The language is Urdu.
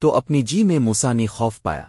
تو اپنی جی میں موسانی خوف پایا۔